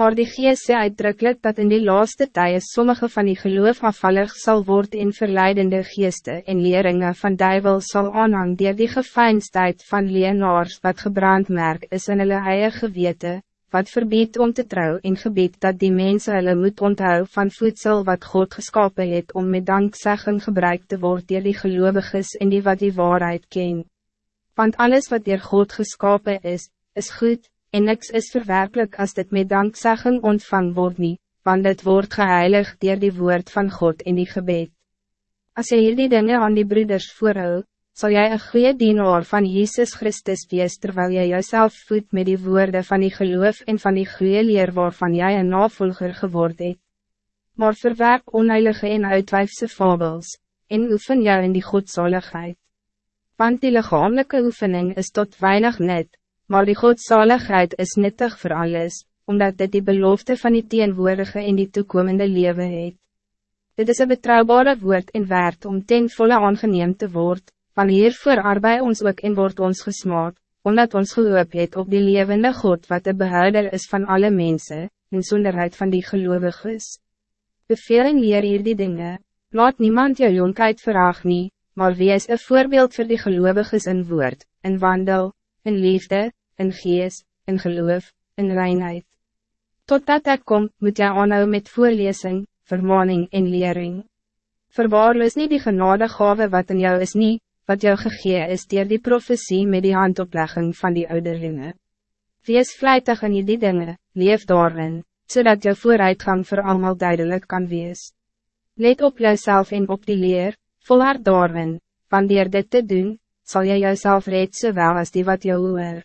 Maar die geest sê uitdrukkelijk dat in die laatste tijden sommige van die geloof afvallig zal worden in verleidende geesten en leringen van duivel zal aanhang dier die gefijnstheid van leenaars wat gebrandmerk is in hulle eie gewete, wat verbiedt om te trouw in gebied dat die mensen hulle moet onthou van voedsel wat God geskapen het om met dankzeggen gebruikt te worden dier die geloviges en die wat die waarheid ken. Want alles wat dier God geskapen is, is goed, en niks is verwerkelijk als dit met dankzeggen ontvang wordt niet, want het wordt geheilig dier die woord van God in die gebed. Als je hier die dingen aan die broeders voorhou, zal jij een goede dienaar van Jezus Christus wees terwijl jij jezelf voedt met die woorden van die geloof en van die goede leer waarvan jij een navolger geworden het. Maar verwerp onheilige en uitwijfse fabels, en oefen jou in die godzaligheid. Want die lichamelijke oefening is tot weinig net, maar die godzaligheid is nuttig voor alles, omdat dit die belofte van die teenwoordige in die toekomende leven het. Dit is een betrouwbare woord en waard om ten volle aangeneem te worden, van hiervoor arbei ons ook en word ons gesmaak, omdat ons geloop het op die levende God wat de behouder is van alle mensen, en zonderheid van die gelovig is. Beveel en leer hier die dingen, laat niemand jou jonkheid verraag nie, maar wees een voorbeeld voor die gelovig is in woord, in wandel, in liefde, in gees, in geloof, in reinheid. Totdat ek kom, moet jy aanhou met voorlesing, vermaning en lering. Verwaarloos nie die genadegave wat in jou is nie, wat jou gegee is dier die profetie met die handoplegging van die ouderlinge. Wees vlijtig in die dinge, leef daarin, zodat jou vooruitgang voor allemaal duidelijk kan wees. Let op jouzelf en op die leer, volhard daarin, wanneer dit te doen, zal jy jouzelf reeds zowel als die wat jou hoor.